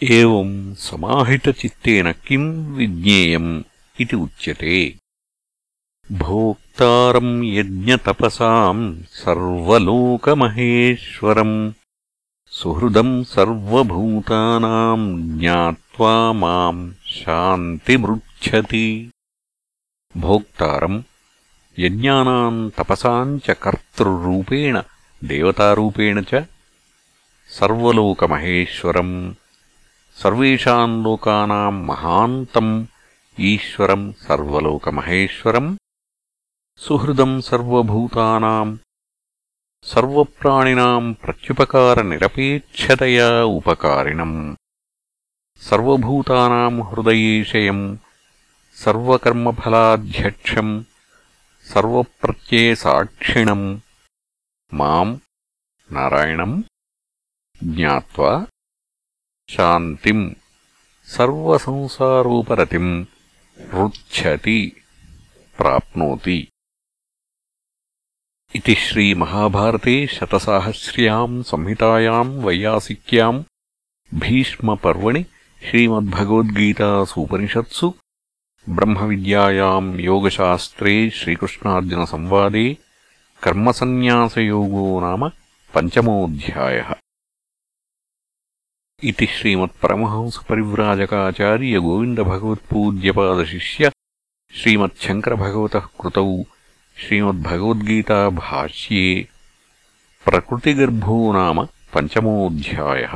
ఏం సమాహితచిత్తేన కిం విజ్ఞేయం ఇది ఉచ్యతే. భోక్తారం యజ్ఞతపసాం సర్వలోకమహేశ్వరం సుహృదం సర్వభూతానాం జ్ఞాత్వా మాం శాంతిమృచ్చతి భోక్తారం యజ్ఞానాం తపసాం చ కర్తృరూపేణ దేవతారూపేణ చ సర్వలోకమహేశ్వరం సర్వేషాం లోకానా మహాంతం ఈశ్వరం సర్వలోకమహేశ్వరం సుహృదం సర్వభూతానాం సర్వప్రాణినాం ప్రత్యుపకారనిరపేక్షతయా ఉపకారిణం సర్వభూతానాం హృదయేశయం సర్వకర్మఫలాధ్యక్షం సర్వప్రత్యయసాక్షిణం. మాం నారాయణం. జ్ఞాత్వా शान्तिम् सर्वसंसारोपरतिम् रुच्छति प्राप्नोति इति श्रीमहाभारते शतसाहस्र्याम् संहितायाम् वैयासिक्याम् भीष्मपर्वणि श्रीमद्भगवद्गीतासूपनिषत्सु ब्रह्मविद्यायाम् योगशास्त्रे श्रीकृष्णार्जुनसंवादे कर्मसन्न्यासयोगो नाम पञ्चमोऽध्यायः इति श्रीमत्परमहंसपरिव्राजकाचार्यगोविन्दभगवत्पूज्यपादशिष्य श्रीमच्छङ्करभगवतः कृतौ श्रीमद्भगवद्गीताभाष्ये प्रकृतिगर्भो नाम पञ्चमोऽध्यायः